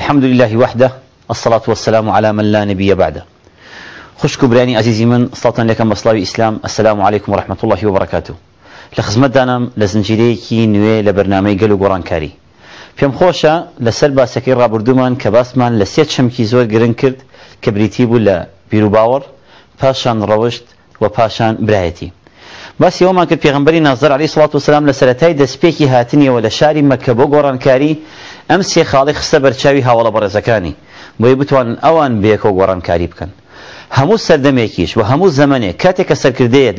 الحمد لله وحده الصلاة والسلام على من لا نبي بعده خوش كبراني عزيزي من صلاة لكم slavi İslam, السلام عليكم ورحمة الله وبركاته bərəkatuhu. لە خزمەتدانم لە زنجیرەیەکی نوێ لە بەرنمەی گەل و گۆڕانکاری. پێم خۆشە لەسەر باسەکەی ڕابردومان کە باسمان لە سێ چەمکی زۆر گرنگ کرد کە بریتی بوو لە بیرروباوەڕ، پاشان ڕەوشت و پاشان برایەتی. باسی ئەومان کرد پێغمبەری نازر علی سڵات وسلام لە سەتای دەستپێکی هاتنیەوە ئەم سێ خاڵی خستە بەرچاوی هاوڵە بەڕێزەکانی بۆی بتوان ئەوان بێکۆ گۆڕانکاری بکەن هەموو سەردەمێکیش و هەموو زەمانێک کاتێک کە سەرکردێت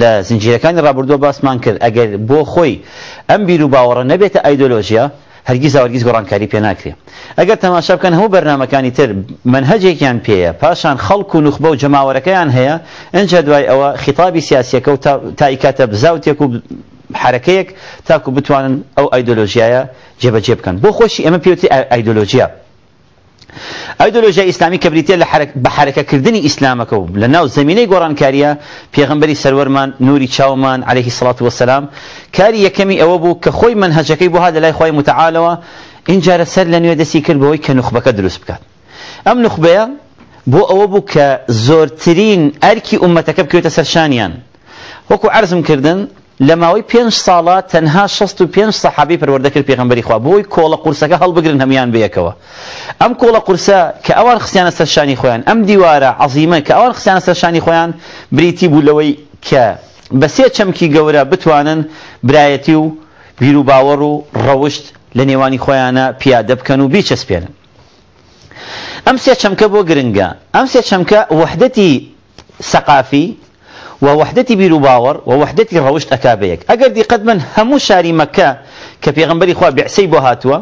لە زنجیرەکانی ڕابردووە باسمان کرد ئەگەر بۆ خۆی ئەم بیر و باوەڕە نەبێتە ئایدۆلۆژیا هەرگیز هەرگیز گۆڕانکاری پێ ناکرێ ئەگەر تەماشا بکەن هەموو بەرنمەکانی تر منهجێکیان پێەیە پاشان خەڵک و نوخبە و جەماوەەکەیان هەیە ئەجا دوای ئەوە خیتابی سیاسەکە و تایکاتە بزاوتێک و حرەکەیەک تاکو بتوانن ئەو ئایدۆلۆژیایە جێبەجێ بکەن بۆ خۆشی ئەمە پێوتی ئایدۆلۆژیە ئایدۆلۆژیای ئیسلامی کە بریتە لە بە حرەکەکردنی ئیسلامەکە و لە ناو زمینەی گۆڕانکاریە پێغمبەری سەروەرمان نوری چاومان عليه سڵات وسلام کاری یەکەمی ئەوە بوو کە خۆی منهەجەکەی بووها لە لای خۆی متعاالەوە اینجارە سەر لە نوێ دەستی کرد بەوەی کە نخبەکە دروست بکات ئەم نخبەیە بۆ ئەوە بوو کە زۆرترین ئەرکی ئومەتەکە بکوێتە سەرشانیان وەکو عرزم کردن لە ماوەی پێنج ساڵە تەنها 65 سەحابی پەروەردەکرد پێغمبەری خوا بۆی کۆڵە قورسەکە هەڵبگرن هەمان بەیەکەوە ئەم کۆڵە قورسە کە ئەوان خستیانە سەرشانی خۆیان ئەم دیوارە عزیمە کە ئەوان خستیانە سەرشانی خۆیان بریتی بوو لەوەی کە بە سێ چەمکی گەورە بتوانن برایەتی و بیر و باوەڕ و ڕەوشت لە نێوانی خۆیانە پیادە بکەن و بیچەسپێنن ئەم سێ چەمکە بۆ گرنگە ئەم سێ چەمکە وحدەتی سەقافی ووحدتي بيرو باور ووحدتي روشت اكابيك اگر قد من همو شاري مكة که پیغمبری خواه بعسي بو هاتوا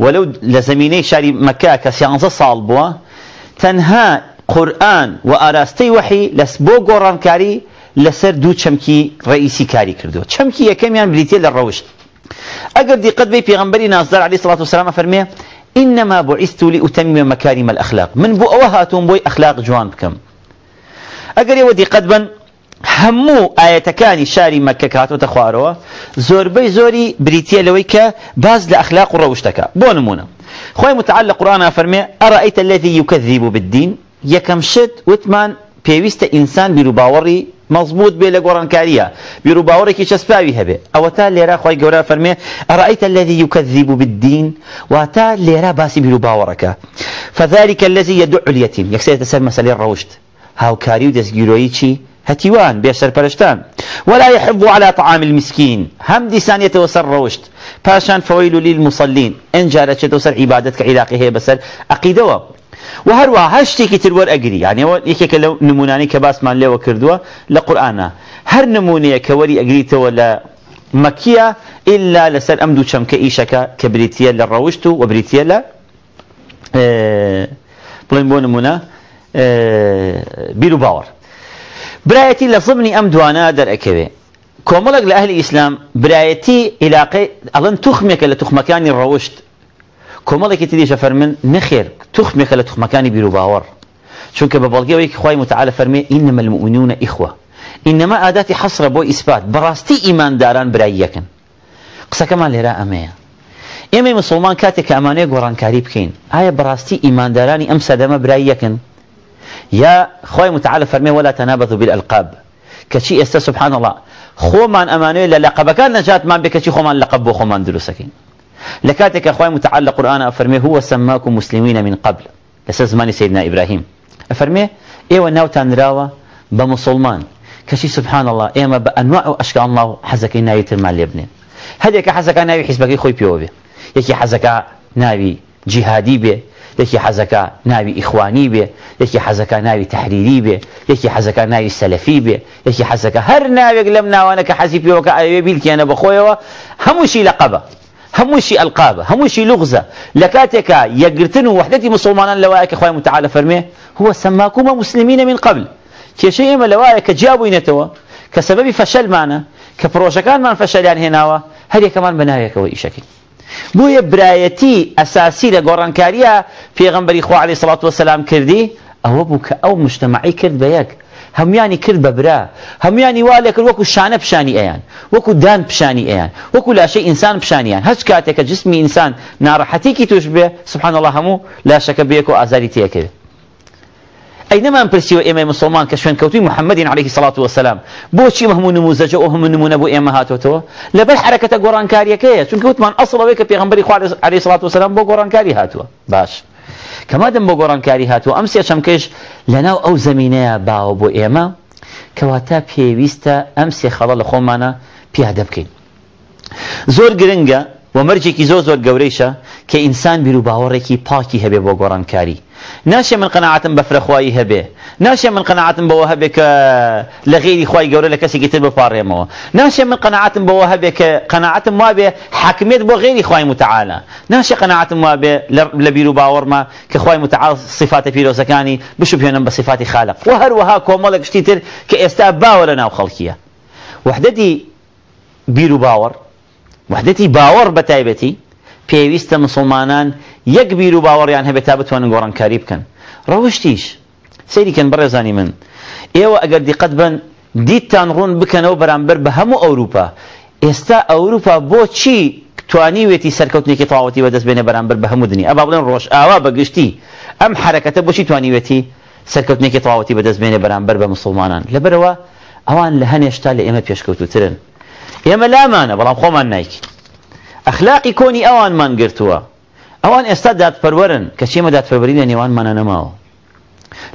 ولو لزميني شاري مكة که صالبوا تنها قرآن وآراستي وحي وحی لس بو گۆڕانکاری لەسەر دوو چەمکی ڕئیسی کاری کردو چەمکی یەکەمیان بریتە لە ڕەوشت ئەگەر دیقت في پێغمبەری نازدار عليه الصلاة والسلام أفرميه إنما بعثت لأتمم مكارم الأخلاق من بو أوهاتهم بوي أخلاق جوان بكم أقري ودي قد بن همو ئاەتەکانی شاری مەکە کاتۆتە زور بی زوری بریتە لەوەی که باز لأخلاق و ڕەوشتەکە بۆ نمونە خۆی متعال قرآن قورآنا فەرمێ الذي يكذب بالدین شد شت وتمان انسان ئینسان باوری مضبوط بێ باوری که بیرروباوەڕێکی چەسپاوی هەبێ او تا لیرا خۆی گەورە فەرمێ ئەڕئیتە الذي يكذب بالدین واتا لیرا باسی بیرروباوەڕەکە فذلك الذي يدعو اليتيم سر سەر مەسەلەی هاو هاوکاری و دستگیرویی چی هتيوان برشتان ولا يحض على طعام المسكين هم دي ثانية وسر روشت باشان فويل للمصلين ان جالت وسر عبادتك علاقه هي بسر عقيدة وهروها هشتيكي ترور أجري يعني هو يكيك نموناني كباس مان لو كردوا لقرآن هر نموني كوري أجري ولا مكيا إلا لسر أمدو شمك إيشك كبريتيا للروشتو وبريتيا لا اه، بلين بون نمونا اه، بيرو باور برایەتی لە زمنی ئەم دوانە دەرەکەوێ کۆمەڵک لە ئەهلی ئیسلام برایەتی عیلاقی ئەڵەن توخمێکە لە توخمەکانی ڕەوشت کۆمەڵێکی تریشە فەرمن نەخێر توخمێکە لە توخمەکانی بیرروباوەڕ چونکە بە بەڵگەوەیەکی خی متعاال فەرمێ ئینەمە المؤمنونە ئیخوە ئینەما ئاداتی حەسرە بۆ ئیسپات بەڕاستی ئیمانداران براییەکەن قسەکەمان لێرە ئەمەیە ئێمە مسلمان کاتێک كاريب كين بکەین براستي إيمان داراني أم سەدەمە براییەکەن یا خوي متعال فرمي ولا تەنابەت بالألقاب بالئلقاب کەچی سبحان الله خۆمان ئەمانوێت لە كان نجات ما خۆمان لەقب لقب خۆمان دروستەکەین لە کاتێکە خخوای متعاال لە قورآانە هو سماكم مسلمين من قبل لس زمان سیدنا إبراهيم ئەفەرمێ ئێوە إيوة ناوتانراوە بە مسلمان کەشی سبحان الله ئێمە بە ئەنواع و ئەشکان الله حەزەکەی ناویترمان لێ بنێن هەدێکە حەزەکە ناوی حیزبەکەی خۆی پێوە بێ یەکی حەزەکە ناوی به یکی حزکا ناوی اخوانی بی یکی حزکا ناوی تحریری بی یکی حزکا حەزەکە سلفی بی یکی حزکا هر هەر قلم لەم ناوانە کە حەزی پێوەکە ئاوێ بیل بەخۆیەوە هەمووشی لە قەبە هەمووشی ئەلقابە هەمووشی لغزە لە کاتێکە یەکگرتن و وحدەتی مسلمانان لەوایە کە خی متعال فرمه هو سماکوما مسلمین من قبل کێشەی ئێمە لەوایە کە جیابووینەتەوە کە سەبەبی فەشەلمانە کە پرۆژەکانمان فەشەلیان هێناوە هەرێکەمان بەناوێکەوە ئیشەکەی بۆیە برایەتی ئەساسی لە گۆڕانکاریە پێغمبەری خوعالی سڵات وسلام کردی ئەوە بوو کە ئەو مشتمەعی کرد بە یەک هەمویانی کرد بە برا هەمویانی وا لە کرد وەکو شانە پیشانی ئەیان وەکو دان پیشانی ئەیان وەکو لاشەی ئینسان پیشانیان هەچ کاتێککە جسمی ئینسان ناڕەحەتێکی توش بێ سبحان الله هەموو لاشەکە بێک و ئازاری تێکرد ئەینەمان برسيو ئێمە مسلمان کە كوتي محمد عليه سلاات وسلام بۆچی بە هەموو نموزەجە و هەموو نمونە بۆ ئێمە هاتوتەوە لەبەر حرەکەتە كوت من اصل ئەسڵەوەی في پێغمبەری خوارد عليه والسلام بو بۆ گۆڕانکاری هاتو باش. کەمادەم بۆ گۆڕانکاری هاتووە ئەم سێشەم کەش لەناو ئەو زمینەیە باوە بۆ ئێمە کەواتە پێویستە ئەم سێ خەڵە لە خۆمانە پیادە بکەین. زۆر و كي زوز زۆر گەورەیشە کە ئینسان بیر و باوەڕێکی پاکی هەبێ بۆ گۆڕانکاری من قەنەعاتم بە فرەخوایی هەبێ من قەنەعاتم بەوە هەبێ کە لە غیری خی گەورە لە کەسێکی من قەنەعاتم بەوە هەبێ کە قەنەعاتم وابێ حاکمێت بۆ غیری خی متعاە ناشێ قەنەعاتم وابێ لە بیر و باوەڕمە کە خی متعاال صفاتە پیرۆزەکانی بشوپێنم بە صفاتی خالق و هەروەها کۆمەڵێک شتی تر کە ئێستا باوە لە باور وحدەتی باوەڕ بە تایبەتی پێویستە مسلمانان یەک بیر و باوەڕیان هەبێت تا بتوانن گۆڕانکاری بکەن ڕەوشتیش سەیریکەن بەڕێزانی من ئێوە ئەگەر دیقەت بن دیتان ڕوون بکەنەوە بەرامبەر بە هەموو ئەوروپا ئێستا ئەوروپا بۆچی توانیوێتی سەرکەوتنێکی تەواوەتی بەدەست بێنە بەرامبەر بە هەموو دنیا ئەبا بڵێن ڕۆژ ئاوا بەگشتی ئەم حرەکەتە بۆچی توانیوێتی سەرکەوتنێکی تەواوەتی بەدەست بێنێ بەرامبەر بە مسلمانان لەبەرەوە ئەوان لە هەنێشتا لە ئێمە پێشکەوتوترن ئێمە لامانە بەڵام خۆمان نایکی ئەخلاقی کۆنی ئەوانمان گرتووە ئەوان ئێستا دادپەروەرن کە چێمە دادپەروەری لە نێوانمانە نەماوە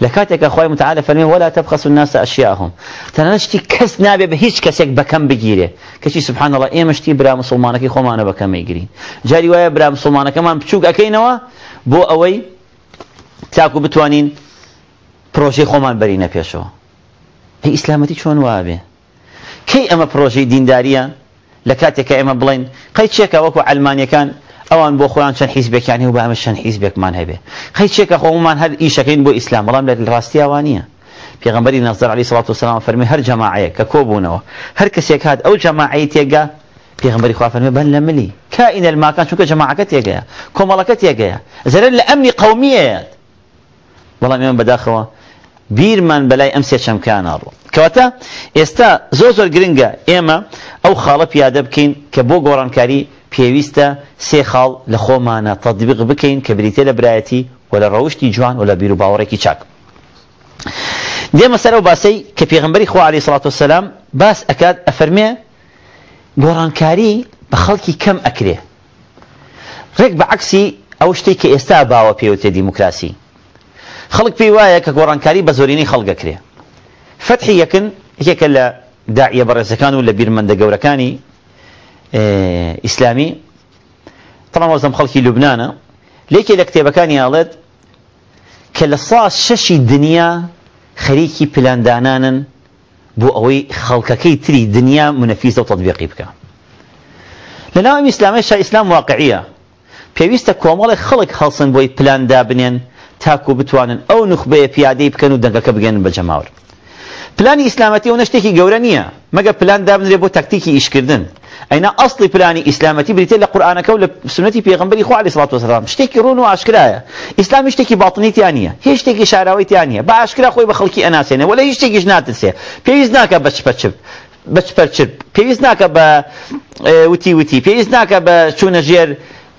لە کاتێکە خۆی متعاالە فەرمی وەلا تەبخەس و ناسە ئەشیاهم تەنەشتی کەس نابێ بە هیچ کەسێک بەکەم بگیرێ کەچی سبحانەڵە ئێمەشتی برا مسلمانەکەی خۆمانە بەکەمەیگرین جاری وایە برا مسلمانەکەمان بچووک ئەەکەینەوە بۆ ئەوەی تاکو بتوانین پرۆژەی خۆمان بەرینە پێشەوە هی ئیسلامەتی چۆن وابێ کی اما پروژه کەی ئەمە که اما لە خیت ئێمە بڵین قەی علمانی وەکو آوان بو خوان شن چەند حیزبێکیانی و بعدش بە ئەمە چەند حیزبێکمان هەبێ خەی چێکە خۆمان هەر ئیشەکەین بو اسلام ولی لە راستی آوانیه پیغمبری نظر علی صلی الله و فەرمی فرمی هر جماعی کۆبوونەوە هەر کەسێک هات ئەو جەماعی تێگە پێغمبەری خوا فەرمی بەن لە ملی کائینە الماکان چونکە جەماعەکە تێگەیە کۆمەڵەکە تێگەیە زەرەر زرل امنی قومیه ولی من بداخوا بیرمان بەلای ئەم سێ چەمکانە ڕوو کەواتە ئێستا زۆر زۆر گرنگە ئێمە ئەو خاڵە پیادە بکەین کە بۆ گۆڕانکاری پێویستە سێ خاڵ لە خۆمانە تەدبیق بکەین کە بریتە لە برایەتی و لە ڕەوشی جوان و لە بیر و باوەڕێکی چاک دێمە سەر و باسی کە پێغمبەری خوا علی سڵات و سلام باس ئەکات ئەفەرمێ گۆڕانکاری بە خەڵکی کەم ئەکرێ ڕێک بە عکسی ئەو شتێک کە ئێستا باوە پێوتێ دیموکراسی خەڵک پێی وایە کە گۆڕانکاری بە زۆرینەی خەڵگەکرێ فەتحی یەکن یەکە لە داعیە بەڕێزەکان و لە بیرمەندە گەورەکانی ئیسلامی تەماوەزم خەڵکی لوبنانە لێکی لە کتێبەکانی ئاڵێت کە لە سا شەشی دنیا خەریکی پلاندانانن بۆ ئەوەی خەڵکەکەی تری دنیا منەفیزە و تەطبیقی بکە لە ناوم ئیسلامی شە ئیسلام واقعیە پێویستە کۆمەڵی خەڵک هەڵسن بۆی پلاندا بنێن تاکو بتوانن ئەو نخبەیە پیادەی بکەن و دەنگەکە بگەن بە جەماور پلانی ئیسلامەتی و نەشتێکی گەورە نییە مەگە پلان دابنرێ بۆ تەکتیکی ئیشکردن ئەینا ئەسڵی پلانی ئیسلامەتی بریتێ لە قورآانەکە و لە سنەتی پێغمبەری خوا علی سڵات وسلام شتێکی ڕون و ئاشکرایە ئیسلامی شتێکی باڵنیتیان نیە هیچ شتێکی شاراویتیان نیە بە ئاشکرا خۆی بە خەڵکی ئەناسێنێ ولا هیچ شتێکیش ناتسێ پێویست ناکە بەچپەچپ بەچپەرچپ پێویست ناکە بە وتی وتی پێویست ناکە بە چوونە ژێر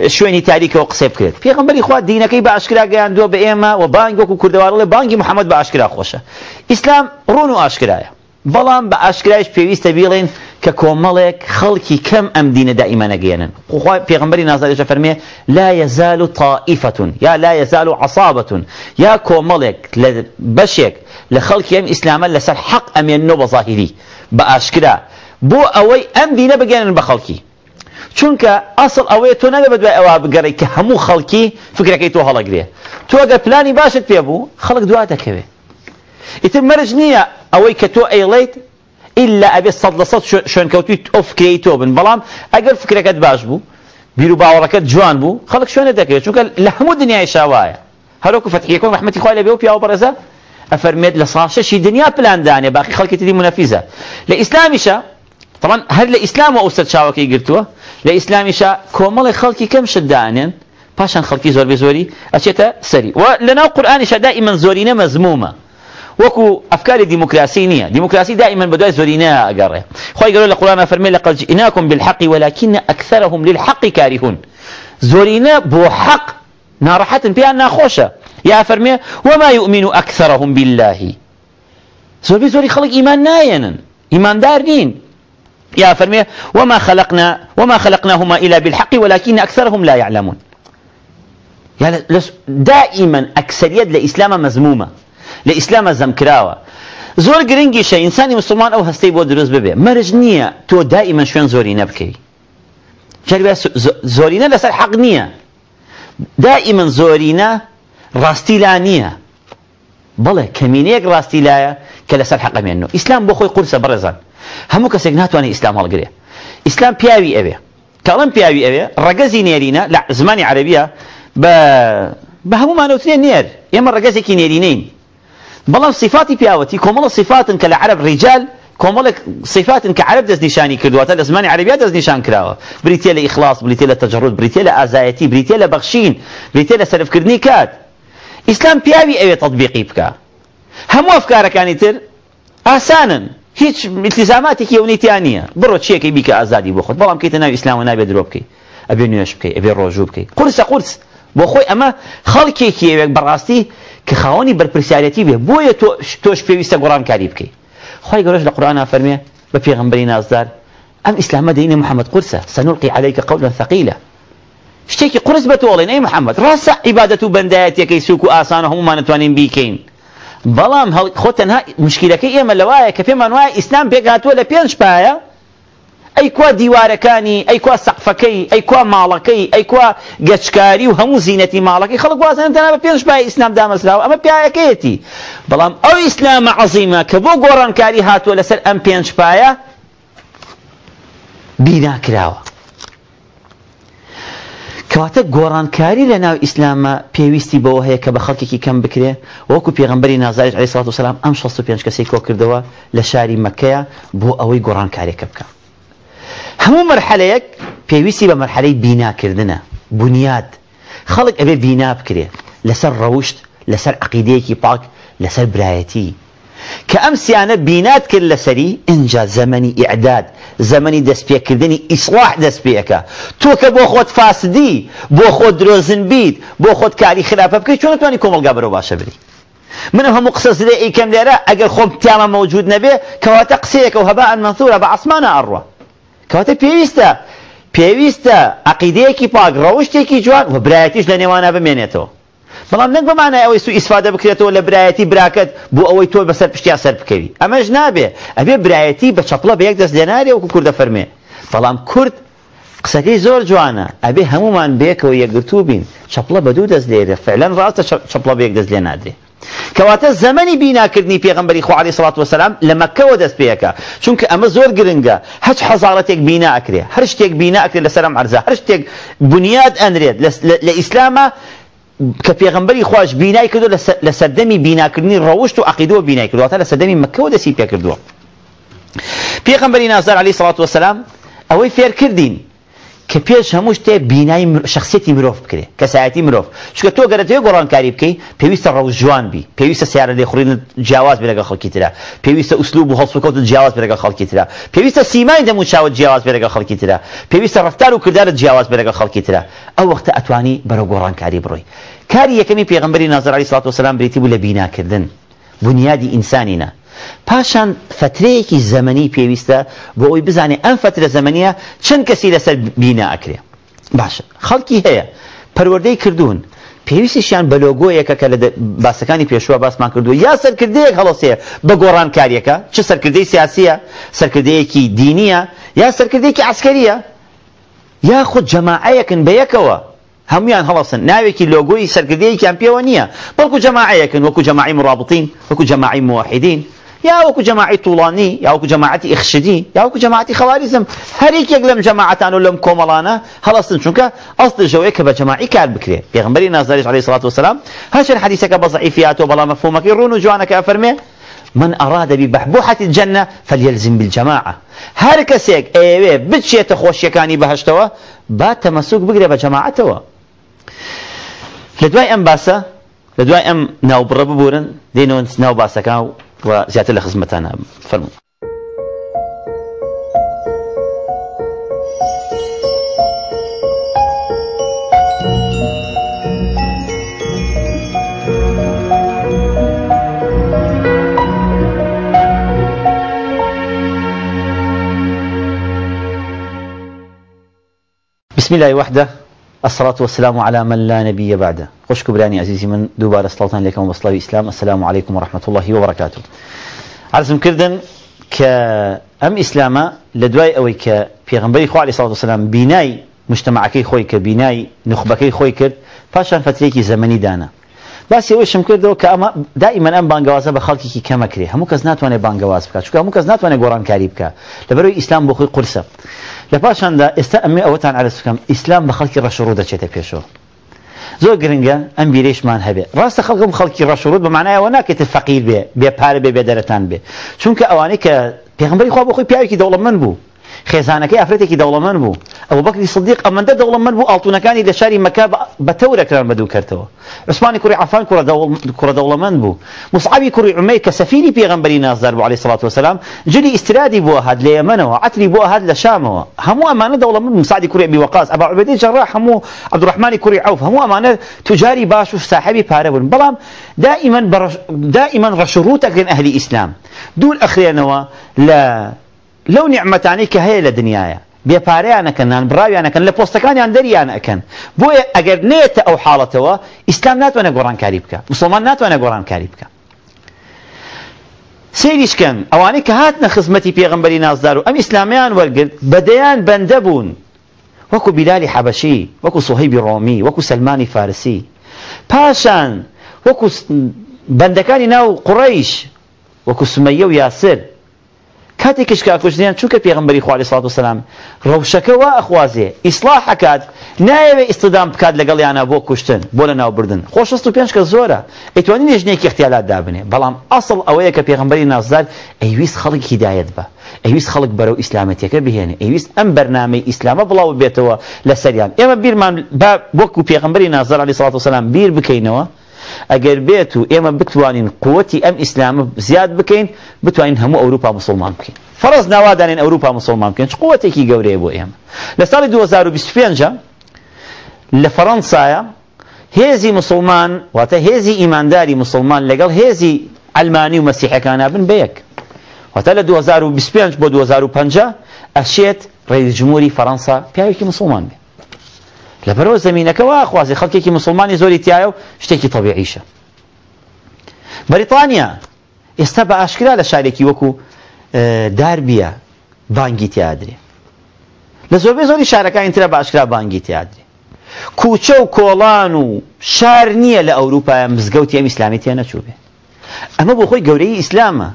شوینی تاریک شوێنی تاریکەوە قسە بکرێت پێغمبەری خوا دینەکەی باشکرا گەیاندووە به ئێمە و بانگ بانگۆکو کوردەواڵێ بانگی محەممەد بە ئاشکرا خۆشە ئیسلام ڕۆن و ئاشکرایە بەڵام بە ئاشکرایش پێویستە بیڵێن کە کۆمەڵێک خەڵکی کەم ئەم دینە دائیمانەگەێنن خخوای پێغمبەری نازارێشە فرمیه لا يزال طائفة یا لا يزال عصابة یا کۆمەڵێک لە بەشێک لە خەڵکی ئەم ئیسلامە لەسەر حەق ئەمێنەوە بە ظاهری بە ئاشکرا بو اوی ام دینه بگەێنن بە خەڵکی چونك اصل اوي تو ندبد بي اواب قري كهمو خلقي فكرة كي تو خلق تو اگر پلاني باشت بي ابو خلق دعا تكوه اتن مرج نية اوي كتو اي ليت إلا أبي صد لصد شون كوتوي أوف تو بن بلام أقل فكرة كد باش بو بيرو باوركت جوان بو خلق شون ادكي شون كال لحمو دنيا يشاوايا هلوكو فتحي يكون رحمتي خوالي لبيو بيهو برزا أفرميد لصاششي دنيا بلان داني باقي خلقي تدي منافزة لإسلامي شا طبعا هەر الاسلام واستاذ و ئەوسەر الاسلام گرتووە لە ئیسلامیشا کۆمەڵی خەڵکی کەم شدانێن پاشان خەڵکی زۆر بێ زۆری ئەچێتە سەری و لەناو قورآانیشا دائیمەن وكو افكار ديمقراطيه نيه ديمقراطيه دائما بدوي زورينا اقرا خوي قالوا القران فرمي لقد جئناكم بالحق ولكن اكثرهم للحق كارهون زورينا بو حق ناراحه بها ناخوشه يا فرمي وما يؤمن اكثرهم بالله زوري زوري خلق ايمان ناين ايمان دارين يا فرمي وما خلقنا وما خلقناهما إلا بالحق ولكن أكثرهم لا يعلمون يعني دائما أكثرية الاسلام مزمومة لإسلام زور زۆر شه انسانی مسلمان ئەو هەستەی بۆ دروست ببێ مەرج نییە تۆ دائیمەن شوێن زۆرینە بکەی زۆرینە لەسەر حەق نییە دائما زۆرینە ڕاستی لا نییە بڵێ کەمینەیەک راستی لایە کە لەسەر حەقەمێن و ئیسلام بۆ خۆی قورسە بەڕێزان هەموو کەسێک إسلام ئیسلام هەڵگرێ إسلام پیاوی ئەوێ کاڵم پیاوی ئەوێ ڕگەزی نێرینە لە زمانی عەرەبیە بە بە هەمومانەوتنێ نێر ئێمە ڕگەزێکی نێرینەین بەڵام صفاتی پیاوەتی کۆمەڵە صفاتن کە لە عرب رجال کۆمەڵێک صفات کە عرب دەستنیشانی کردواتە لە زمانی عربیا دەستنیشان کراوە بریتە لە ئیخلاص بریتە لە تەجرود بریتە لە ئازایەتی بریتە لە بەخشین بریتە لە سەرفکردنی کات پیاوی ئەوێ تطبیقی بکە هەموو ئەفکارەکانی تر ئاسانن هیچ که اونی نیە برو چیه که بیک آزادی بخواد بەڵام که تنها اسلام و نبی دروب کی ابی درۆ بکی ابی راجوب کی قرص قرص با خوی اما خالکی که یک خەڵکێکی که خوانی بر خاوەنی بیه بوی تو توش پیوسته قرآن بکەیت کی خوی گرچه لقرآن آفرمیه بە پیغمبری نازدار ئەم ئیسلامە دەینە محەممەد قورسە سنوڵقی عليهیکە قەولن ثقیلە شتێکی قرس بە تۆڵێن ئەی محەممەد ڕاستە عیبادەت و بەندایەتەکەی سوک و ئاسانە هەمومانەتوانین بیکن بەڵام خۆ تەنها مشکلەکەی ئێمە لەوایە کە پێمان وایە ئیسلام بێگاتووە لە پێنج پایە ئەی کوا دیوارەکانی ئەی کوا سەقفەکەی ئەی کوا ماڵەکەی ئەی کوا گەچکاری و هەموو زیینەتی ماڵەکەی خەڵک وازانن تەنها بە پێنج پایە ئیسلام دامەزراوە ئەمە پیاەکەیەتی بەڵام ئەو ئیسلامە عەزیمە کە بۆ گۆڕانکاری هاتووە لەسەر ئەم پێنج پایە بیناکراوە کاتە گۆڕانکاری لە ناو ئیسلامە پێویستی بەوە هەیە کە بە خەڵکێکی کەم بکرێ وەکو پێغمبەری نازارێت عی سات وسلام ئەم 65 کەسی کۆ کردەوە لە شاری مەکەیە بۆ ئەوەی گۆڕانکاریەکە بکە هەموو مەرحەلەیەک پێویستی بە مەرحەلەی بیناکردنە بنیاد خەڵک ئەبێ بینا بکرێ لەسەر ڕەوشت لەسەر عقیدەیەکی پاک لەسەر برایەتی کە ئەم سیانە بینات کرد لەسەری اینجا زەمەنی ئیعداد زەمەنی دەستپێکردنی ئیسلاح دەستپێەکە تۆ کە بۆ خۆت فاسدی بۆ خۆت درۆزن بیت بۆ خۆت کاری خراپە بکەیت چۆن توانی کۆمەلگا بەرەوە باشە بری من هەموو قسە زلێ ئیکەم لێرە ئەگەر خۆم تیامە مەوجود نەبێ کەواتە قسەیەکە و هەبا ئەمەثورە بە عسمانە ئەڕوە کەواتە پێویستە پێویستە عقیدەیەکی پاک ڕەوشتێکی جوان و برایەتیش لە نێوانە بمێنێتەوە بەڵام نەک بمانە ئەوەی سو ئیسفادە بکرێتەوە لە برایەتی براکەت بۆ ئەوەی تۆ بەسەر پشتیا سەر بکەوی ئەمەش نابێ ئەبێ برایەتی بە چەپڵە بە یەک دەست لێناری وەکو کوردە فەرمێ بەڵام کورد قسەکەی زۆر جوانە ئەبێ هەمومان بێکەوە یەکگرتوو بین چەپڵە بە دوو دەست لێرە فعلەن ڕاستە چەپڵە بە یەک دەست لێ نادرێ کەواتە زەمەنی بیناکردنی پێغمبەری خو علی سڵات وسلام لە مەکەوە دەست پێەکە چونکە ئەمە زۆر گرنگە هەچ حەزارەتێک بیناکرێ هەر شتێک بیناکرێت لەسەرم عرزە هەر شتێک بنیاد ئەنرێت لە ئیسلامە کە پێغمبەری خوش بینای کردو لە سەردەمی بیناکردنی ڕەوشت و عقیدەوە بینای کردواتە لە سەردەمی مەکەەوە دەسی پێ کردووە پێغمبەری نازار علی سڵات وسلام ئەوەی فێر کردین کە پێش هەموو شتێک بینایی شخصێتی مرۆڤ بکرێ کەسایەتی مرۆڤ چکە تۆ گەرەتەوە گۆڕانکاری بکەی پێویستە ڕەو جوان بی پێویستە سیارە لێخورین جیاواز بێگە خەڵکی تررا پێویستە ئوسلوب و هەڵسوکەوت جیاواز بێگە خەڵکی تررا پێویستە سیمای دەمو چاوە جیاواز بێگە خەڵکی تررا پێویستە ڕفتار و کردارە جیاواز بێگە خەڵکی تررا ئەو وەختە ئەتوانی بەرەو گۆڕانکاری بڕۆی کاری یەکەمی پێغمبەری نازرعی سڵات وسلام بریتی بوو لە بیناکردن بنیادی ئینسانینە پاشان فترەیەکی زەمەنی پێویستە بۆ ئەوی بزانێ ئەم فترە زەمەنیە چەند کەسی لەسەر بینە ئەکرێ باشە خەڵکی هەیە پەروەردەی کردوون پێویستیشیان بە لۆگۆیەکە کە لە باسەکانی پێشوە باسمان کردو یا سەرکردەیەک هەڵۆسەیە بە گۆڕانکاریەکە چه سەرکردەی سیاسیە سەرکردەیەکی دینیە یا سەرکردێکی ئاسکەریە یا خود جەماعەکن بە یەکەوە هەمویان هەڵەسن ناوێکی لۆگۆی سەرکردەیەکیان پێوە نییە بەڵکو جەماعەکن وەکو جەماعی مرابطین وەکو جەماعی موحدین یاوەکو جەماعی توڵانی یاوەکو جەماعەتی ئەخشدی یاوەکو جەماعەتی خوارزم هەرێکێک یک جەماعەتان و لەم کۆمەڵانە هەڵستن چونکە ئەستر ژەوەیە کە به جماعی کار بکرێ پێغمبەری نازاریش علیه الصلاة والسلام که حدیثەکە و بلا مفهومه که رونو و که افرمه من أراد ببحبوحة الجنة فليلزم بالجماعة هر كسيك ايوه بتشيت خوشيكاني بهشتوا با تمسوك بقري بجماعتوا لدواي ام باسا لدواي ام ناو بربورن دینون ناو باسا كاو وزيادة لخدمتنا فرموا بسم الله وحده الصلاة والسلام على من لا نبي بعده خوش كبراني عزيزي من دوبار سڵتان لكم بە الإسلام السلام عليكم ورحمة الله وبركاته عزم کردن کە ئەم ئیسلامە لە دوای ئەوەی کە پێغمبەری خوا علی سڵات وسلام بینای مجتمعەکەی خۆی کە بینای نخبەکەی خۆی کرد پاشان فترێکی زەمەنی دانا باسی ئەوەشم کردەوە دائما أم دائیمەن ئەم بانگوازە بە خەڵکیی کەمەکرێ هەموو کەس ناتوانێت بانگواز بکات چکە هەموو کەس ناتوانێت گۆڕانکاری بکە لەبەرەوەی ئیسلام بۆ خۆی قورسە لە پاشاندا ئێستا ئەمێ ئەوەتان عرس بکەم ئیسلام بە خەڵکی ڕەشڕوو دەچێتە پێشەوە زۆر گرنگە ئەم بیرێشمان هەبێ ڕاستە خەڵکم خەڵکی ڕەشورود بە مانایەوە ناکێتە فەقیر بێ بێ پارە بێ بێدەرەتان بێ چونکە ئەوانەی کە پێغمبەری خوا بۆ خۆی پیاوێکی دەوڵەمەند بوو خێزانەکەی ئافرەتێکی دەوڵەمەند بوو ئەو بەکری سدیق ئەمەندە دەوڵەمەند بوو ئاڵتونەکانی لە شاری مەکە بە تەورەکران بەدوو کردەوە عوسمانی کوڕی عفان کوڕە دەوڵەمەند بوو مصعبی کوڕی عومەی کە سەفیری پێغەمبەری نازدار بوو علیه الصلاة وسلام جلی ئیسترادی بووە هات لە یەمەنەوە عتری بووە هات لە شامەوە هەموو ئەمانە دەوڵەمەند مسعدی کوڕی ئەبی وەقاس ئەبا عوبەدەی جەڕاح هەموو عەبدوڕەحمانی کوڕی عەوف هەموو ئەمانە توجاری باش و ساحەبی پارە بوون بەڵام دائیما دائیما ڕەشروتەکەن ئەهلی ئیسلام دوور ئەخرێنەوە لە لو لەو نیعممەتانی کە هەیە لە دنیاە بێپارەیانەکەنان براویانەکەن لە پۆستەکانیان دەریان ئەەکەن او ئەگەر نێتە ئەو حاڵەتەوە ئیسلام ناتوانە کاریب که مسلمان ناتوانە گۆڕانکاری بکە سریشکەن ئەوانەی کە هاتنە خزمەتی پێغمبەری نازدار و ئەم ئیسلامیان وەرگرت بەدەیان بەندە بوون وەکو بیلالی حەبەشی وەکو سوهیبی ڕۆمی وەکو سلمانی فارسی پاشان وەکو بندکانی ناو قریش وەکو سمەیە و یاسر کاتێکیش کافرشتیان چونکە پێغمبەری خوالی سڵات وسلام ڕەوشەکەەوە ئەخوازێ ئیسلاح حکات نایەوێ ئیستدام بکات لەگەڵیانە بۆ کوشتن بۆ لە ناوبردن خۆشست و پێنج کە زۆرە ئەتوانی نێژنێکی اختیالات دابنێ بەڵام ئەسڵ ئەوەیە کە پێغمبەری نازدار ئەیویست خەڵک هیدایەت بە ئەویست خەڵک بەرەو ئیسلامەتەکە بهێنێ ئەویست ئەم بەرنامەی ئیسلامە بڵاو بێتەوە لە سەریان ئێمە بیرمان بۆکو پێغمبەری نازار علی سڵات وسلام بیر بکەینەوە اگر بیتو و بتوانین قوتی ام اسلام زیاد بکەین بتوانین همو ئەوروپا مسلمان فرض نوادن این ئەوروپا مسلمان بکەین قوتێکی گەورەیە بۆ ئێمە لە ساڵی 2025 لە فەڕەنسایە هزی مسلمان و واتە هزی ایمانداری مسلمان لگل هزی علمانی و مسیحی مەسیحەکانە بن بیک و بەیەک واتە لە 2025 و پنجا اشیت رئیس جمهوری فەڕەنسا پیاوێکی مسلمان بێ لەبەرەوە زمینەکەەوە ئاخوازی خەڵکێکی مسلمانی زۆری تایە و شتێکی تەبیعیشە بەریتانیا ئێستا بە ئاشکرا لە شارێکی وەکو داربیە بانگی تیادرێ لە زۆربەی زۆری شارەکانی ترە بە ئاشکرا بانگی تیادرێ کوچە و کۆڵان و شار نییە لە ئەوروپای مزگەوت ئەم ئیسلامی تێ نەچوبێ ئەمە بۆ خۆی گەورەی ئیسلامە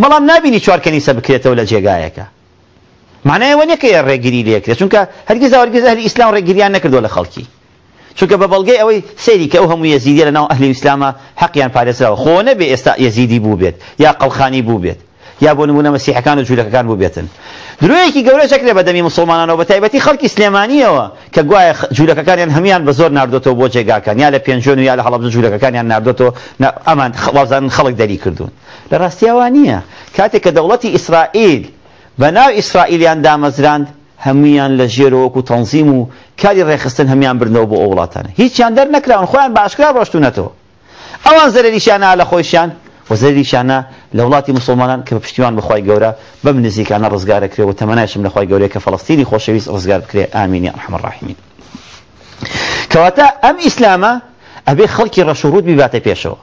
بەڵام نبینی چوارکەنیسە بکرێتەوە لە جێگایەکە معنای ئەوە نەکەی ڕێگیری لەکرێت چونکە هل هەرگیز ئەهلی اهل ڕێگیریان نەکردووە لە خەڵکی چونکە بە بەڵگەی ئەوەی سەیری کە ئەو هەموو یەزیدی لە ناو ئەهلی ئیسلامە حەقیان پارێزراوە خۆ نەبێ ئێستا یەزیدی بوو بێت یا قەڵخانی بوو بێت یا بۆ نمونە مەسیحەکان و جوولەکەکان بوو بێتن درۆیەکی گەورە شکرێ بە دەمی مسلمانانەوە بە تایبەتی خەڵکی سلێمانیەوە کە گوایە جوولەکەکانیان هەمیان بە زۆر نردۆتەوە بۆ جێگاکان یا لە پێنجۆن و یا لە هەڵبز جوولەکەکانیان نردۆتەوە ئەمان وازان خەڵک دەری کردوون لە ڕاستیاوان نییە کاتێک کە دەوڵەتی ئیسرائیل بە ناو ئیسرائیلیان دامەزراند هەمویان لە ژێرەوەکو تەنزیم و کاری ڕێخستن هەمیان برنەوە بۆ ئەو وڵاتانە هیچیان دەر نەکراون خۆیان باشکرا ڕۆشتونەتەوە ئەوان زەرریشیانە لە خۆشیان وەزەریشانە لە وڵاتی مسلمانان کە پشتیوان بخوای گەورە بەم نزیکانە ڕزگارەکرێەوە تەمەنایشم لەخوای گەورەیە کە فەڵستینی خۆشەویست ڕزگار بکرێ ئامینی ئەحمە ڕاحمین کەواتە ئەم ئیسلامە ئەبێ خەڵکی ڕەشورود بیباتە پێشەوە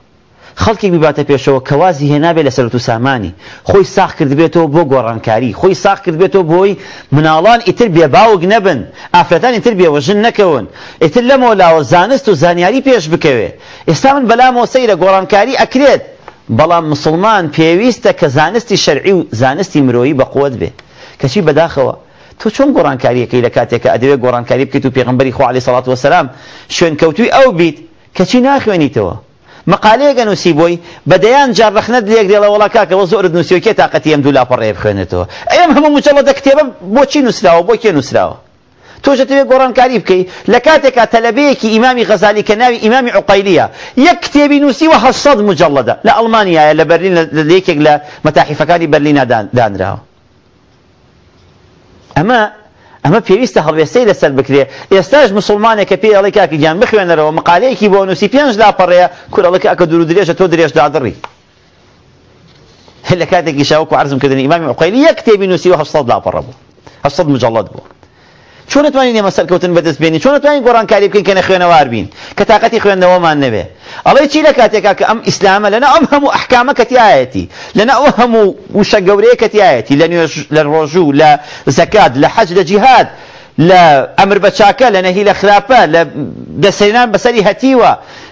خەڵکی بباتە پێشەوە کەوازی هێنابێ لە سەرەت و سامانی خۆی ساخ کردبێتەوە بۆ گۆڕانکاری خۆی ساخ کردبێتەوە بۆی مناڵان ئیتر بێباوک نەبن ئافرەتان ئیتر بێوەژن نەکەون ئیتر لەمەوە لاوە زانست و زانیاری پێش بکەوێ ئێستا من بەلامەوە سەیرە گۆڕانکاری ئەکرێت بەڵام مسلمان پێویستە کە زانستی شەرعی و زانستی مرۆیی بەقوت بێ کەچی بەداخەوە تۆ چۆن گۆڕانکاریەکەی لە کاتێککە ئەدەوێت گۆڕانکاری بکەیت و پێغمبەری خو علی سڵات وسلام شوێن کەوتوی ئەو بیت کەچی ناخوێنیتەوە مەقالەیەگە نووسی بۆی بەدەیان جار رەخنت لێک دێڵە وڵاککەەوە زۆر نووسیۆکێ تااقەتی ئەم دوو لاپەڕێ بخوێنێتەوە ئەم هەموو مچەڵەدە کتێبم بۆچی نووسراوە بۆ کێ نووسراوە تۆژەتەوێت گۆڕانکاری بکەیت لە کاتێکا تەلەبەیەکی ئیمامی غەزالی کە ناوی ئیمامی عقیلیە یەک کتێبی نووسی و هەسەد مجەڵەدا لە ئەڵمانیاە لە بەرلین لە یەکێک لە مەتاحیفەکانی بەرلینا دانراوە ئەمە اما پیوسته بکری ئەمە پێویستە هەڵوێستەی لەسەر بکرێ ئێستاش مسلمانێکە پێ ئەڵی کاکە گیان بخوێنەرەوە مقالەیەکی بۆ نووسی پێنج لاپەڕەیە کوڕەڵەکە ئەکە دریش تو دریش درێژدا دڕی لە کاتێکی شاوەکو عرضم کردن امام عقیلی یەک کتێبی نووسی و هەفسەد لاپەڕە بوو هەفسەد مجلد بوو چون چۆن توانین ئێمە سەرکەوتن بەدەست بێنین قرآن توانین بکن که نخوان وار بین کتاقتی خوان تااقەتی مان نەبێ الله چی لکاتی که لنا لە کاتێکا کە ئەم ئیسلامە لەنا ئەم هەموو ئەحکامە کەتیایەتی لەنا ئەو هەموو وشە گەورەیە کەتیایەتی لە نوێژ لە ڕۆژوو لە زەکات لە حەج لە جیهات لە ئەمر بەچاکە لە نەهی لە خراپە لە دەسێنان جوری کتی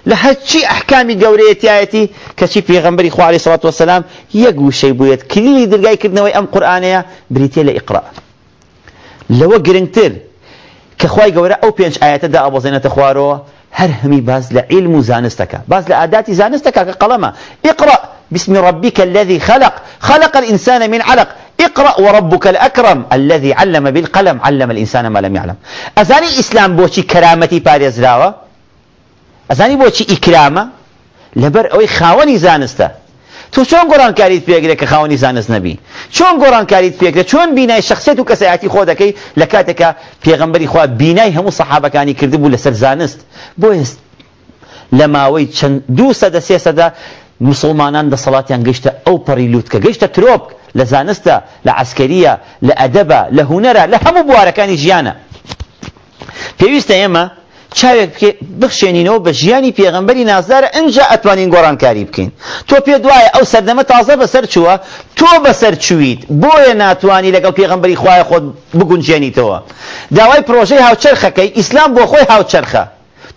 لە هەرچی ئەحکامی گەورەیەتیایەتی کەچی پێغمبەری خوارێ سەڵات وسلام یەک وشەی بوویت کلیلی دەرگایکردنەوەی ام قرآنیه بریتی ل ئیقرا. لەوە گرنگتر کەخوای گەورە ئەو پێنج ئاەتەدا ئەوەزێنێتە خوارەوە هەر هەمی باز لە عیلم و زانستەکە باز لە ئاداتی زانستەکە کە قەڵەمە ئقرأ باسم ربك الذي خلق خلق الإنسان من علق اقرأ وربك الأكرم الذي علم بالقلم علم الإنسان ما لم يعلم أزاني إسلام بوشي كرامتي باريز راوة أزاني بوشي إكرامة لبر او خاوني زانسته تو چۆن گۆڕانکاریت پێگرێت کە خاوەنی زانست نەبی چۆن گۆڕانکاریت پێگرێت چۆن بینای شخصێت و کەسایەتی خۆ دەکەی لە کاتێکە پێغمبەری خوا بینای هەموو سەحابەکانی کردبوو لەسەر زانست بۆ ئێست لە ماوەی چەند دوو سەدە سێ سەدا مسلمانان دەسەڵاتیان گەشتە ئەو پەریلووت کە گەشتە ترۆپک لە زانستە لە عسکەریە لە ئەدەبە لە هوەرە لە هەموو بوارەکانی ژیانە پێویستە ئێمە چاوێک بخشێنینەوە بە ژیانی پێغمبەری نازدار ئەجا ئەتوانین گۆڕانکاری بکەین تۆ پێ دوایە ئەو سەردەمە تازە بەسەر چووە تۆ بەسەر چویت بۆیە ناتوانانی لەگەڵ پێغمبەری خوای خۆت بگونجێنیتەوە داوای پرۆژەی هاوچەرخەکەی ئیسلام بۆ خۆی هاوچەرخە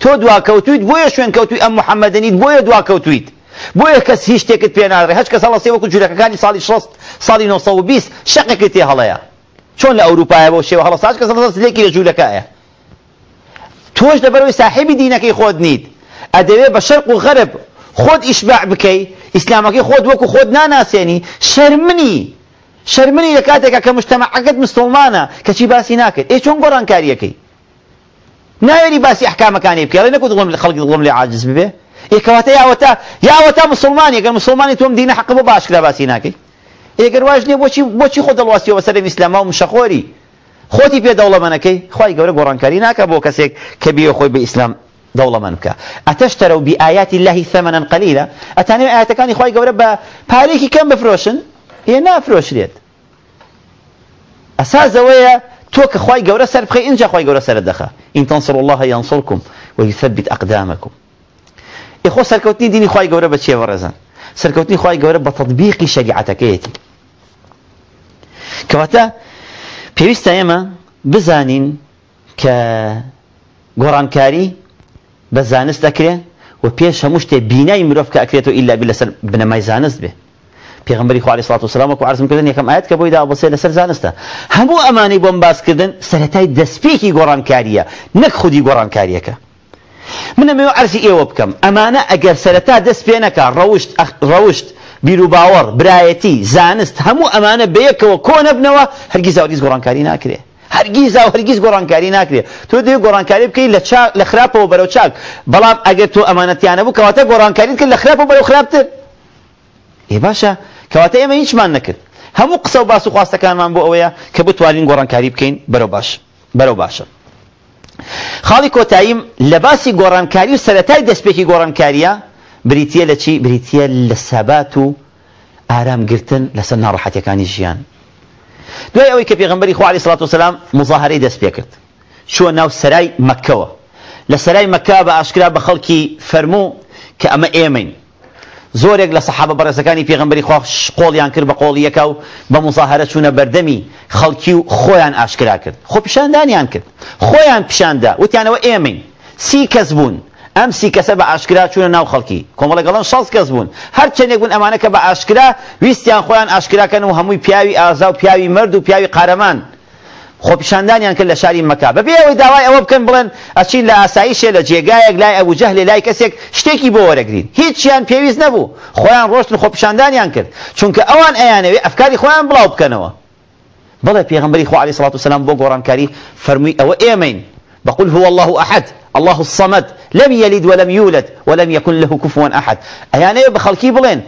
تۆ دواکەوتیت بۆیە شوێن کەوتوی ئەم محەممەدەنیت بۆیە دواکەوتیت بۆیە کەس هیچ شتێکت پێناڕێ هەچ کەس هەڵەسی وەکو جوورەکەەکانی ساڵی 6 ساڵی 1920 شەقێکی تێ هەڵەیە چۆن لە ئەوروپایە بۆ شێوە هەڵەساج کەس هەڵەسێکی لە جوولەکەیە توش دەبەرەوەی ساحبی دینەکەی خۆت نیت ئەدەوێت بە شەرق و غەرب خۆت ئیشباع بکەی ئیسلامەکەی خۆت وەکو خۆت ناناسێنی شەرمنی شەرمنی لە کاتێکە کە مشتەمەعەکەت مسلمانە کەچی باسی ناکرد ئێ چۆن گۆڕانکاریەکەی ناوێری باسی احکامەکانی بکە لە نەکو دڵم خەڵکی دڵم لێ عاجز ببێ ئێکەواتە یاوەتە یاوەتە مسلمانی ئەگەر مسلمانی تۆم دینە حەق بۆ باشکرا باسی ناکەی ئێگەر واژ نیە بۆچی بۆچی خۆ دەڵواستیەوە سەر ئیسلامە و مشەخۆری خۆتی پێ دەوڵەمەنەکەی خی گەورە گۆڕانکاری ناکە بۆ کەسێک کە بێ خۆی بە ئیسلام دەوڵەمەند بکە ئەتەشتەرە و بیئاتی لەهی سەمەەن قەلیلە ئەتانێ ئاەتەکانی خی گەورە بە پارێکی کەم بفرۆشن هێ نافرۆشرێت ئەساز ئەوەیە تۆ کە خی گەورە سەر بخی اینجا خی گەورە سەر دەخە ئینتەنسر الله یانسڵکم ویثبت ئەقدامەکم ئێخۆ سەرکەوتنی دینی خی گەورە بە چێوە ڕێزان سەرکەوتنی خی گەورە بە تطبیقی شریعەتەکەیەتی کەواتە پێویستە ئێمە بزانین کە گۆڕانکاری بە زانست ئەکرێ و پێش هەموو شتێ بینای مرۆڤ کە ئەکرێتەوە ئیلا بی لەسەر بنەمای زانست بێ پێغمبەری خوالی سڵات و سلام وەکو عرضم کردن یەکەم ئاەت کە بۆی دابەسێ لەسەر زانستە هەموو ئەمانەی بۆم باسکردن سەتای دەستپێکی گۆڕانکاریە نەک خودی گۆڕانکاریەکە منەمەوە ئەرزی ئێوە بکەم ئەمانە ئەگەر سەرەتا دەست پێ نەکە ڕەوشت ڕەوشت بیرروباوەڕ برایەتی زانست هەموو ئەمانە بەیەکەوە کۆ نەبنەوە هەرگیز هەرگیز گۆڕانکاری ناکرێ هەرگیز هەرگیز گۆڕانکاری ناکرێ تۆ دێ گۆڕانکاری بکەی لە لە خراپەوە بەرەو چاک بەڵام ئەگەر تۆ ئەمانەتیانە بوو کەواتە گۆڕانکاریت کرد لە خراپەوە بەرەو خراپتر ئێ باشە کەواتە ئێمە هیچمان نەکرد هەموو قسە و باس و خواستەکانمان بۆ ئەوەیە کە بتوانین گۆڕانکاری بکەین بەرەو باش بەرەو باشە خاڵی کۆتاییم لە باسی گۆڕانکاری و سەتای دەستپێکی گۆڕانکاریە بریتە لە چی بریتە لە سەبات و ئارامگرتن لەسەر ناڕەحەتەکانی ژیان دوای ئەوەی کە پێغمبەری خوالی سڵات و سلام مزاهرەی دەست پێ کرد چوە ناو سەرای مەکەوە لە سەرای مەکە بە ئاشکرا بە خەڵکی فەرموو کە ئەمە ئێمەین زۆرێک لە سەحابە بەڕێزەکانی پێغمبەری خۆش قۆڵیان کرد بە قۆڵی یەکە و بە مزاهرە چوونە بەردەمی خەڵکی و خۆیان ئاشکرا کرد خۆ پیشاندانیان کرد خۆیان پیشاندا وتیانەوە ئێمەین سی کەس بوون امسی کس بە آشکرا چون ناو خالکی کاملا گلان شانس کس بون هر چنین بون امانه که بە آشکرا ویستیان خویان آشکرا کنن و هموی پیاوی آزا و پیاوی مرد و پیاوی قارەمان خۆپیشاندانیان کرد لە شاری مەکا بەبێ ئەوەی داوای ئەوە بکەن بڵێن ئەچین لە ئاساییشێ لە جێگایەک لای ئەوجەه لە لای کەسێک شتێکی بۆ وەرەگرین هیچیان پێویست نەبوو خۆیان ڕۆشتن خۆپیشاندانیان کرد چونکە ئەوان ئەیانەوێ ئەفکاری خۆیان بڵاو بکەنەوە بڵێ پێغمبەری خۆ علی سڵات وسلام بۆ گۆڕانکاری فرمی او ئێمەین بقول هو الله أحد الله الصمد لم يلد ولم يولد ولم يكن له كفوا أحد أيانا بخلقي بلين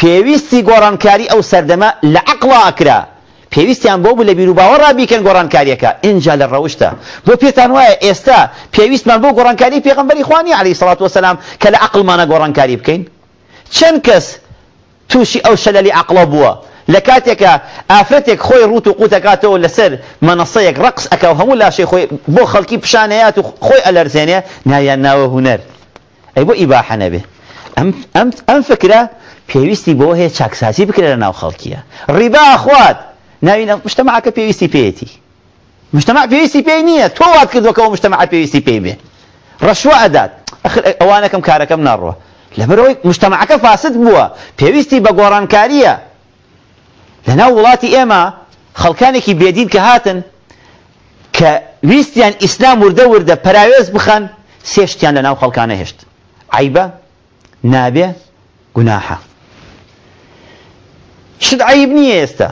پێویستی گۆڕانکاری ئەو سەردەمە لە عقڵاکرا پێویستیان بۆ بوو لە بیرروباوە ڕابیکەن گۆڕانکاریەکە اینجا لە ڕەوشتە استا پێتان وایە ئێستا بو بۆ گۆڕانکاری پێغمبەری خوانی علی سڵات وسلام کە مانا عقلمانە گۆڕانکاری بکەین چەند کەس تووشی او شەلەلی عقل بوا لكاتك افرتك خوي روتو قوتك اتو لسر منصيك رقص اكو هم لا شيخ خوي بو خلقي بشانيات خوي الارزانيه نهايا ناو هنر اي بو اباحه نبي ام ام ام فكره بيويستي بو هي تشاكساسي فكره ناو خلقيه ربا اخوات ناوي مجتمعك بيويستي بيتي مجتمع بيويستي بي نيه تو وقت كذا كو مجتمع بيويستي بي بي رشوه ادات اخر اوانا اوانكم كاركم ناروه لبروي مجتمعك فاسد بو بيويستي بغوران كاريه لەناو وڵاتی ئێمە خەڵکانێکی بێدین کە هاتن کە ویستیان ئیسلام وردە وردە پراوێز بخەن سێشتیان لەناو خەڵکانە هێشت عیبە نابێ گوناحە شت عیب نییە ئێستا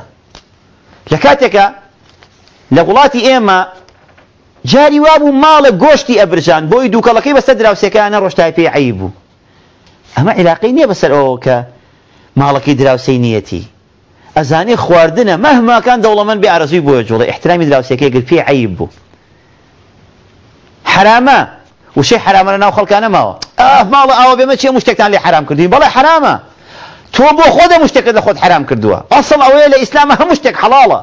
لە کاتێکە لە وڵاتی ئێمە جاری وابوو ماڵە گۆشتی ئەبرژان بۆی دووکەڵەکەی بەسەر دراوسەکانە ڕۆشتای پێی عیب بوو ئەمە عێراقی نییە بەسەر ئەوە کە ماڵەکەی دراوسەی نیەتی ئەزانی خواردنە مەهماکان دەوڵەمەند بێ ئارەزوی بۆە جوڵی احترامی دراوسەکەی گرت پێی عیب بوو حرامە وشەی حرامە لە ناو خەڵکانەماوە ئەف ماڵە ئەوە بێمە چێ مشتێکتان لێ حرام کردین بەڵێ حرامە تۆ بۆ خۆدە مشتێکە دەخۆت حرام کردووە ئەسڵ ئەوەیە لە ئیسلامە هەموو شتێک حەڵاڵە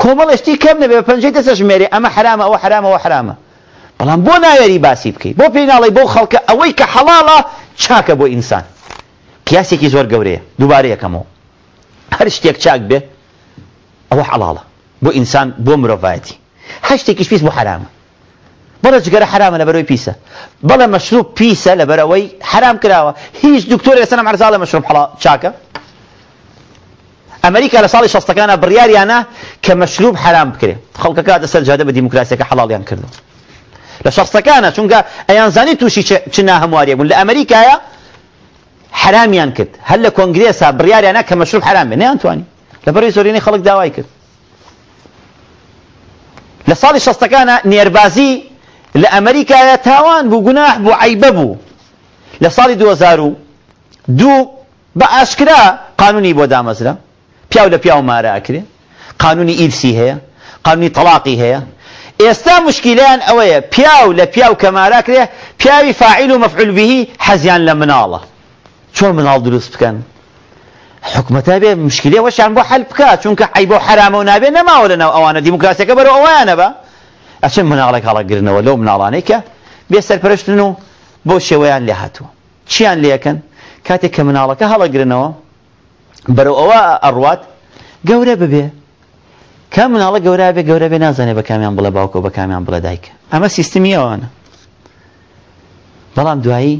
کۆمەڵشتی کەم نەبێ پەنجەی دەسە ژمێری ئەمە حرامە ئەوە حرامەوە حرامە بەڵام بۆ ناوێری باسی بکەیت بۆ پێناڵی بۆ خەڵکە ئەوەی کە حەڵاڵە چاکە بۆ ئینسان کیاسێکی زۆر گەورەیە دووبارە یەکەمەوە هر شتيك تشاك به او حلال بو انسان بو مروفاتي هشتيك ايش بيس بو حرام بلا جگره حرام لا بروي بيسه بلا مشروب بيسا لا بروي حرام كراوا هيش دكتور يا سلام عرزاله مشروب حلال شاكا امريكا لصالي شخص كان بريالي انا كمشروب حرام بكري خلق كاد اسال جاده بالديمقراطيه كحلال يعني كردو لشخص كان شنو قال ايان زانيتو توشي شنا همواري يقول لامريكا يا حرامیان کرد هەر لە کۆنگرێسا بڕیاریانە کە مەشروب حرامێ نەیانتوانی لەبەرەوەی زۆرینەی خەڵک داوای کرد لە ساڵی شەستەکانە نێربازی لە ئەمریکایە تاوان بوو گوناح بوو عیبە بوو لە ساڵی 2002 بە ئاشکرا قانونی بۆ دامەزرا پیاو لە پیاو مارە ئەکرێ قانونی ئیرسی هەیە قانونی تەلاقی هەیە ئێستا مشکیلیان ئەوەیە پیاو لە پیاو کە ماراکرێ پیاوی فاعیل و مەفعول بهی حەزیان لە مناڵە چۆن مناڵ دروست بکەن حکومەتە بێ مشکلی وەشان بۆ حل بکە چونکە حی بۆ حرامە و نابێ نەماوە لەناو ئەوانە دیموکراسیەکە بەرە ئەویانە بە ئەچن مناڵێک هەڵەگرنەوە لەو مناڵانەی کە بێ سەرپەرشتن و بۆ شێوەیان لێ هاتووە چیان لەکەن کاتێک کە مناڵەکە هەڵەگرنەوە بەرەو ئەوە ئەڕوات گەورە ببێ کە مناڵە گەورە بێ گەورە بێ نازانێ بە کامیان بڵە باوکۆ بە کامیان بڵە دایکە ئەمە سیستمی ئەوانە بەڵام دوایی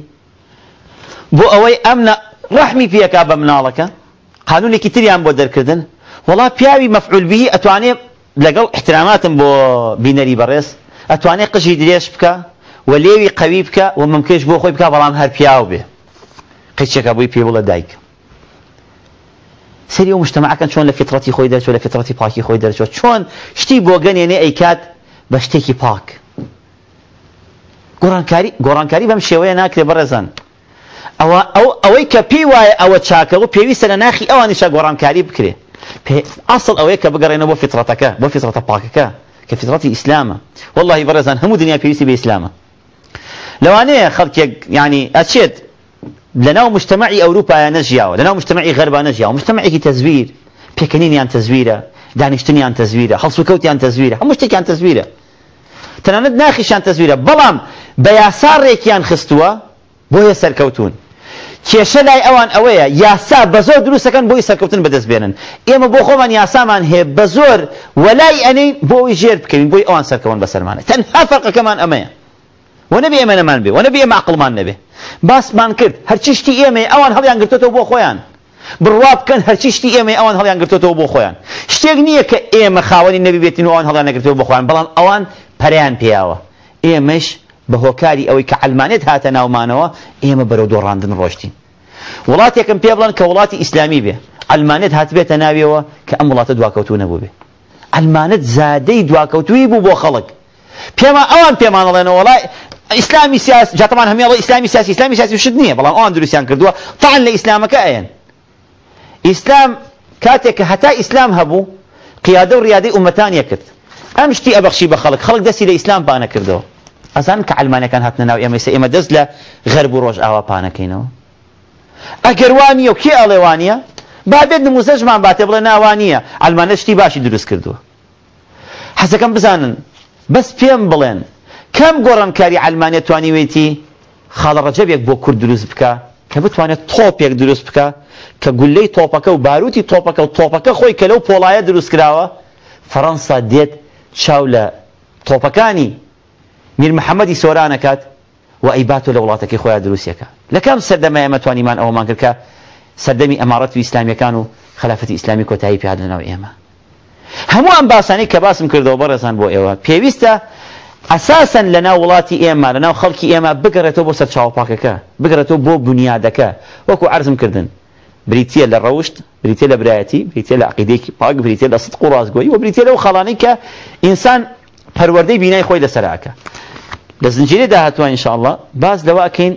بۆ ئەوەی ئەمنا ڕحمی پێکا بە مناڵەکە قانونێکی تریان بۆ دەرکردن وڵا پیاوی مەفعول به ئەتوانێ لەگەڵ احتراماتم بۆ بینەری بەڕێز ئەتوانێ قژی درێژ بکە و لێوی قەوی بکە و ممکش بۆ خۆی بکە بەڵام هەر پیاو بێ قچێکە بۆی پێ بڵە دایک سری و مشتمەکان چۆن لە فترەتی خۆی دەرچۆ لە فترەتی پاکی خۆی دەرچۆ چۆن شتی بۆ گەنێنێ ئەیکات بە شتێکی پاک گۆڕانکاری گۆڕانکاری بەم شێوەیە ناکرێ بەڕێزان او او او او کە پێی وایە او چاکە او پێویستە لە ناخی ئەوانیشە گۆڕانکاری بکرێ ئەسڵ ئەوەیە کە بگەڕێنەوە بۆ فیترەتەکە بۆ فیترەتە پاکەکە کە فیترەتی ئیسلامە واللهی بەڕێزان هەموو دنیا پێویستی بە ئیسلامە لەوانەیە خەڵکێک ینی ئەچێت لەناو مجتمعی ئەوروپایە نەژیاوە لەناو مجتمعی غەربا نەژیاوە مجتمعێکی تەزویر پێکەنینیان تەزویرە دانیشتنیان تەزویرە هەڵسوکەوتیان تەزویرە هەموو شتێکیان تەزویرە تەنانەت ناخیشیان تەزویرە بەڵام بە یاسا ڕێکیان خستووە بۆیە سەرکەوتون کێشە لای ئەوان ئەوەیە یاسا بە زۆر دروستەکەن بۆی سەرکەوتن بەدەستبێنن ئێمە بۆ خۆمان یاسامان هەیە بە زۆر وەلای ئەنین بۆی ژێر بکەین بۆی ئەوان سەرکەون بەسەرمانە تەنها فەرقەکەمان ئەمەیە وەنەبی ئێمە نەمان بێ وەنەبی ئێمە عقڵمان نەبێ باسمان کرد هەرچی شتی ئێمە ئەوان هەڵیان گرتوەوە بۆ خۆیان بڕوا بکەن هەرچی شتی ئێمە ئەوان هەڵیان گرتوەوە بۆ خۆیان شتێک نییە کە ئێمە خاوەنی نەبی بێتین و ئەوان هەڵیان نەگرتوەوە بۆ خۆیان بەڵام ئەوان پەریان پیاوە ئێمەش بە هۆکاری ئەوەی کە علمانێت هاتە ناومانەوە ئێمە بەرەو دۆڕاندن ڕۆشتین وڵاتێکم پێ بڵن کە وڵاتی ئیسلامی بێ ئەلمانێت هاتبێتە ناویەوە کە ئەم وڵاتە دواکەوتو نەبوو بێ ئەلمانەت زادەی دواکەوتوی بوو بۆ خەڵک پێما ئەوان پێمانەڵێنەوە وڵای ئیسلامی سیاس جاتەمان هەمیڵە ئیسلامی سیاس ئیسلامی سیاسی شت نییە بەڵام ئەوان دروستیان کردووە تاان لە ئیسلامەکە ئەێن ئیسلام کاتێک کە هەتا ئیسلام هەبوو قیادە و ڕیادەی ئومەتان یەکرد ئەم شتی ئەبەخشی بە خەڵک خەڵک دەستی لە ئیسلام پانەکردەوە ئەزان کە علمانەکان هاتنە ناو ئێمەسە ئێمە دەست لە غەرب و ڕۆژ ئاواپانەکەینەوە ئەگەروانیە و کێ ئەڵێوانە بابێت نموزەشمان باتێ بڵێ ناوانە ئەلمانە شتی باشی دروست کردووە حەسەکەم بزانن بەس پێم بڵێن کەم گۆڕانکاری ئەلمانە توانیوێتی خاڵە ڕەجەبێک بۆ کورد دروست بکە کە بتوانێت تۆپێک دروست بکە کە گولەی تۆپەکە و باروتی تۆپەکە و تۆپەکە خۆی کە لەو پۆڵایە دروست کراوە فەڕەنسا دێت چاو لە تۆپەکانی میر محەممەدی سۆرانەکات و ئەیبات و لە وڵاتەکەی خۆیان دروستەکە لە کام سەردەمای ئەمە توانیمان ئەومان کرد کە سەردەمی ئەمارەت و ئیسلامیەکان و خلافەتی ئیسلامی کۆتایی پیاد لەناو ئێمە هەموو ئەم باسانی کە باسم کردەوە بەڕێزان بۆ ئێوە پێویستە ئەساسن لەناو وڵاتی ئێمە لەناو خەڵکی ئێمە بگەڕێتەوە بۆ سەر چاوپاکەکە بگرێتەوە بۆ بنیادەکە وەکو عرزم کردن بریتە لە ڕەوشت بریتە لە برایەتی بریتە لە عقیدێکی پاک بریتە لە سدق و ڕازگۆی و بریتە لەو خەڵانی کە ئینسان پەروەردەی بینای لە زنجیری هاتوا إن شاء الله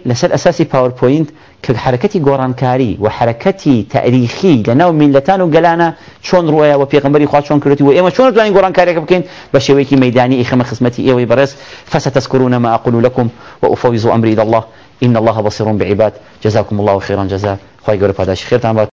لەسەر ئەساسی پاورپۆینت کە حرکەتی گۆڕانکاری و حرکەتی تاریخی لەناو میلەتان و گەلانە چۆن ڕوایە و پێغمبەری خوا چۆن کردی و شون چۆن دوانی گۆڕانکاریەکە بکەین بە شێوەیەکی مەدانی ئیخمە خزمەتی ئێوەی بەڕێز فستذكرون ما أقول لكم وأفوز أمري إلى الله إن الله بصير بعباد جزاكم الله خيرا جزاء خواهی هذا پاداشی خير تعمل